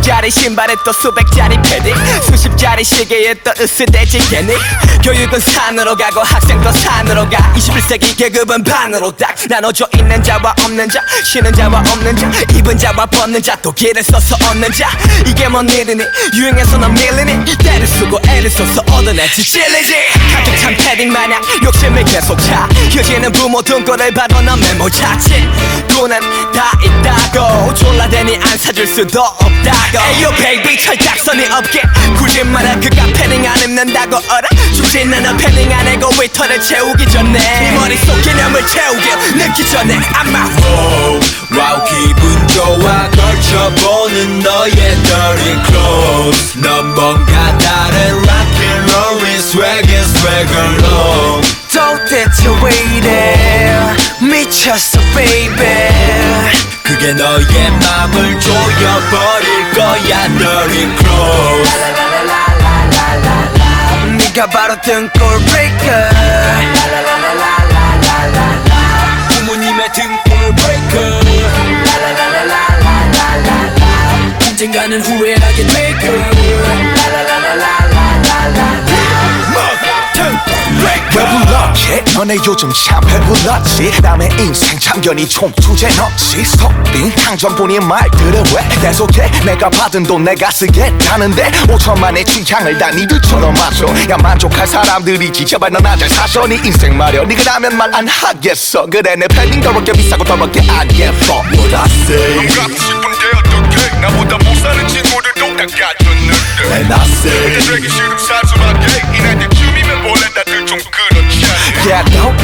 짜리 신발에 또 수백짜리 패딩. 수십짜리 시계에 또 으스대지 개닉. 교육은 산으로 가고 학생도 산으로 가. 21세기 계급은 반으로 딱 나눠져 있는 자와 없는 자 쉬는 자와 없는 자 입은 자와 벗는 자또 길을 써서 얻는 자. 이게 뭔 일이니? 유행해서 넌 밀리니? 때를 쓰고 애를 써서 얻어내지 찔리지. 가득 찬 패딩 마냥 욕심을 계속 차. 휴지는 부모 등골을 봐도 넌 메모 자칫 돈은 다 있다고 졸라대니 안 사줄 수도 없다고. Ayo baby 철딱서니 없게 굴지 마라 그깟 패딩 안 입는다고 얼어 죽진 않아 패딩 안에 거위털을 채우기 전에. 네 머릿속 개념을 채우길 늦기 전에 I'm out wow, wow 기분 좋아 걸쳐보는 너의 dirty clothes. 넌 뭔가 다른 rockin' swaggin' swagger low. 도대체 왜 이래? 미쳤어 baby 그게 너의 맘을 조여버릴 거야 dirty clothes 네가 바로 등골 부모님 너네 요즘 참 배불렀지? 남의 인생 참견이 좀 주제 넣지? 속빈 강정분이 말들을 왜 계속해? 내가 받은 돈 내가 쓰겠다는데 5천만의 취향을 다 니들처럼 마셔. 야 만족할 사람들이지 제발 너나 잘 사셔 네 인생 말여 네가 나면 말 안 하겠어. 그래 내 팬인 더럽게 비싸고 더럽게 안 예뻐. What I say 갖고 싶은데 어떡해? 나보다 못 사는 친구들도 다 갖췄는데 And I say 되기 싫음 사소 Yeah, I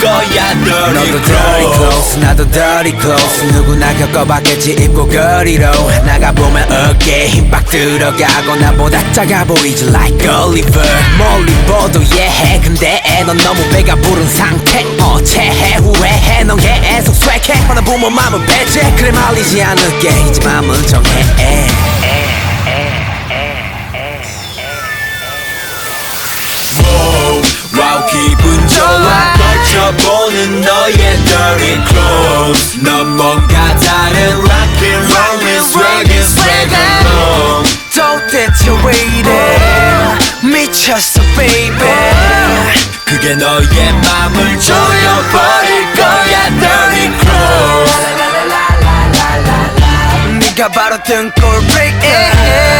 거야 dirty 너도 dirty clothes clothes 나도 dirty clothes. 누구나 겪어봤겠지 입고 거리로. 나가보면 어깨에 힘빡 들어가고 나보다 작아 보이지 like Oliver. 멀리 보도 예해. 근데 넌 너무 배가 부른 상태. 어체해 후회해. 넌 계속 swag해. 뻔한 부모 맘은 배제. 그래 말리지 않을게. 이제 맘은 정해. Wow, 기분 좋아 걸쳐보는 너의 dirty clothes 넌 뭔가 다른 rockin' rollin' swagin' swagin' low 도대체 왜 이래 미쳤어 baby 그게 너의 맘을 조여버릴 거야 dirty clothes 네가 바로 등골 breaker 부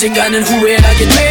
언젠가는 후회하게 될